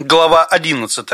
Глава 11.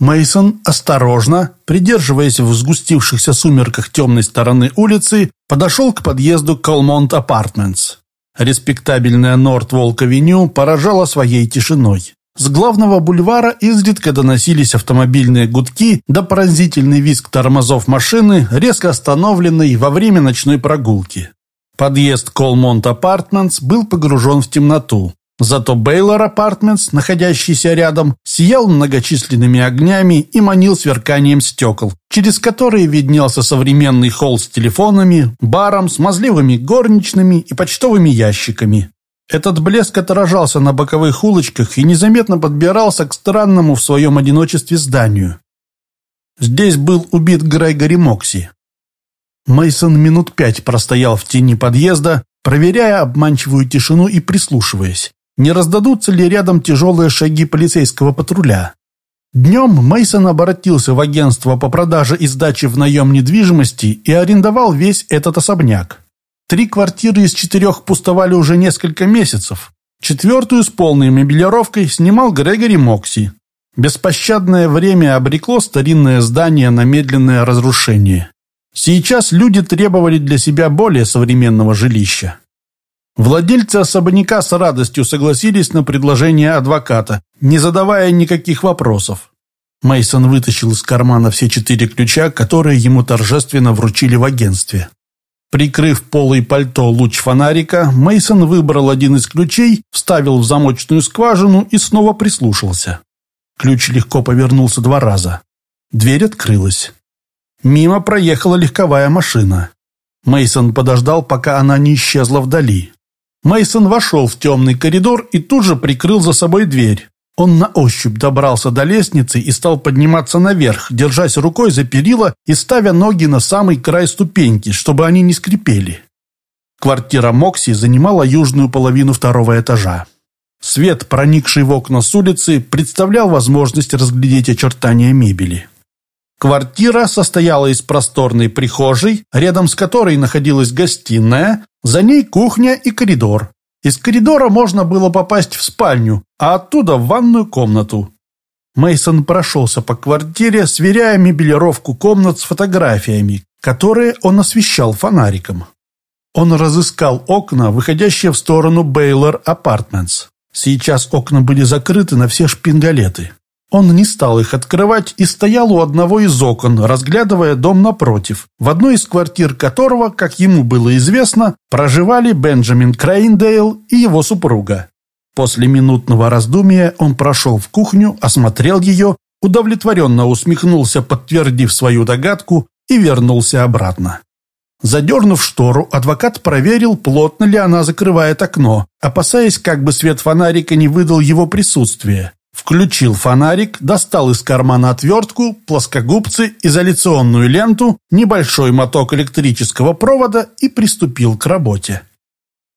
Мейсон осторожно, придерживаясь в сгустившихся сумерках темной стороны улицы, подошел к подъезду Колмонт Апартментс. Респектабельная Норт-Волк-авеню поражала своей тишиной. С главного бульвара изредка доносились автомобильные гудки да поразительный визг тормозов машины, резко остановленной во время ночной прогулки. Подъезд Колмонт Апартментс был погружен в темноту. Зато Бейлор Апартментс, находящийся рядом, сиял многочисленными огнями и манил сверканием стекол, через которые виднелся современный холл с телефонами, баром, смазливыми горничными и почтовыми ящиками. Этот блеск отражался на боковых улочках и незаметно подбирался к странному в своем одиночестве зданию. Здесь был убит Грегори Мокси. Мейсон минут пять простоял в тени подъезда, проверяя обманчивую тишину и прислушиваясь не раздадутся ли рядом тяжелые шаги полицейского патруля. Днем Мейсон обратился в агентство по продаже и сдаче в наем недвижимости и арендовал весь этот особняк. Три квартиры из четырех пустовали уже несколько месяцев. Четвертую с полной мебелировкой снимал Грегори Мокси. Беспощадное время обрекло старинное здание на медленное разрушение. Сейчас люди требовали для себя более современного жилища. Владельцы особняка с радостью согласились на предложение адвоката, не задавая никаких вопросов. Мейсон вытащил из кармана все четыре ключа, которые ему торжественно вручили в агентстве. Прикрыв полой пальто луч фонарика, Мейсон выбрал один из ключей, вставил в замочную скважину и снова прислушался. Ключ легко повернулся два раза. Дверь открылась. Мимо проехала легковая машина. Мейсон подождал, пока она не исчезла вдали. Мейсон вошел в темный коридор и тут же прикрыл за собой дверь. Он на ощупь добрался до лестницы и стал подниматься наверх, держась рукой за перила и ставя ноги на самый край ступеньки, чтобы они не скрипели. Квартира Мокси занимала южную половину второго этажа. Свет, проникший в окна с улицы, представлял возможность разглядеть очертания мебели. Квартира состояла из просторной прихожей, рядом с которой находилась гостиная, за ней кухня и коридор. Из коридора можно было попасть в спальню, а оттуда в ванную комнату. Мейсон прошелся по квартире, сверяя мебелировку комнат с фотографиями, которые он освещал фонариком. Он разыскал окна, выходящие в сторону Бейлор Апартментс. Сейчас окна были закрыты на все шпингалеты. Он не стал их открывать и стоял у одного из окон, разглядывая дом напротив, в одной из квартир которого, как ему было известно, проживали Бенджамин Крейндейл и его супруга. После минутного раздумия он прошел в кухню, осмотрел ее, удовлетворенно усмехнулся, подтвердив свою догадку, и вернулся обратно. Задернув штору, адвокат проверил, плотно ли она закрывает окно, опасаясь, как бы свет фонарика не выдал его присутствие. Включил фонарик, достал из кармана отвертку, плоскогубцы, изоляционную ленту, небольшой моток электрического провода и приступил к работе.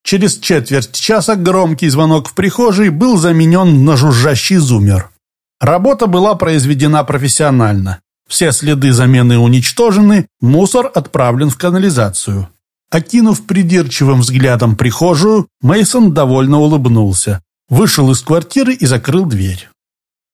Через четверть часа громкий звонок в прихожей был заменен на жужжащий зумер. Работа была произведена профессионально. Все следы замены уничтожены, мусор отправлен в канализацию. Окинув придирчивым взглядом прихожую, Мейсон довольно улыбнулся вышел из квартиры и закрыл дверь.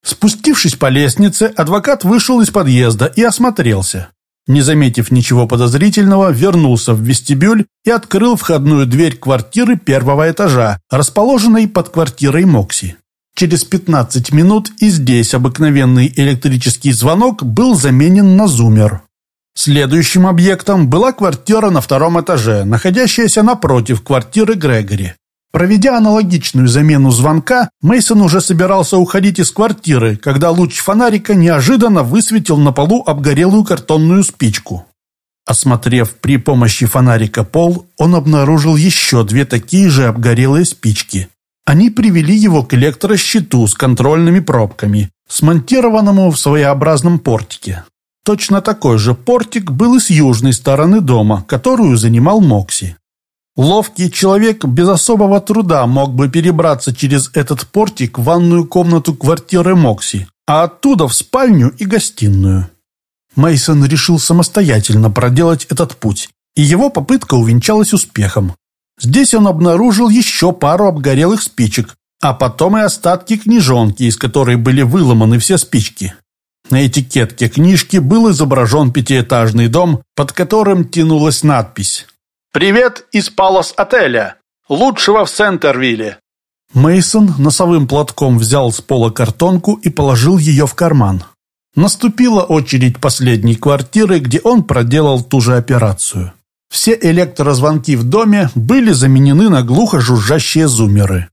Спустившись по лестнице, адвокат вышел из подъезда и осмотрелся. Не заметив ничего подозрительного, вернулся в вестибюль и открыл входную дверь квартиры первого этажа, расположенной под квартирой Мокси. Через 15 минут и здесь обыкновенный электрический звонок был заменен на зумер. Следующим объектом была квартира на втором этаже, находящаяся напротив квартиры Грегори. Проведя аналогичную замену звонка, Мейсон уже собирался уходить из квартиры, когда луч фонарика неожиданно высветил на полу обгорелую картонную спичку. Осмотрев при помощи фонарика пол, он обнаружил еще две такие же обгорелые спички. Они привели его к электрощиту с контрольными пробками, смонтированному в своеобразном портике. Точно такой же портик был и с южной стороны дома, которую занимал Мокси. Ловкий человек без особого труда мог бы перебраться через этот портик в ванную комнату квартиры Мокси, а оттуда в спальню и гостиную. Мейсон решил самостоятельно проделать этот путь, и его попытка увенчалась успехом. Здесь он обнаружил еще пару обгорелых спичек, а потом и остатки книжонки, из которой были выломаны все спички. На этикетке книжки был изображен пятиэтажный дом, под которым тянулась надпись «Привет из Палас-отеля, лучшего в Сентервилле». Мейсон носовым платком взял с пола картонку и положил ее в карман. Наступила очередь последней квартиры, где он проделал ту же операцию. Все электрозвонки в доме были заменены на глухо жужжащие зумеры.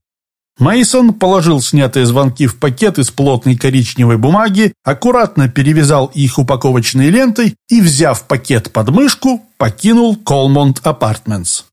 Мейсон положил снятые звонки в пакет из плотной коричневой бумаги, аккуратно перевязал их упаковочной лентой и, взяв пакет под мышку, покинул Колмонт Апартментс.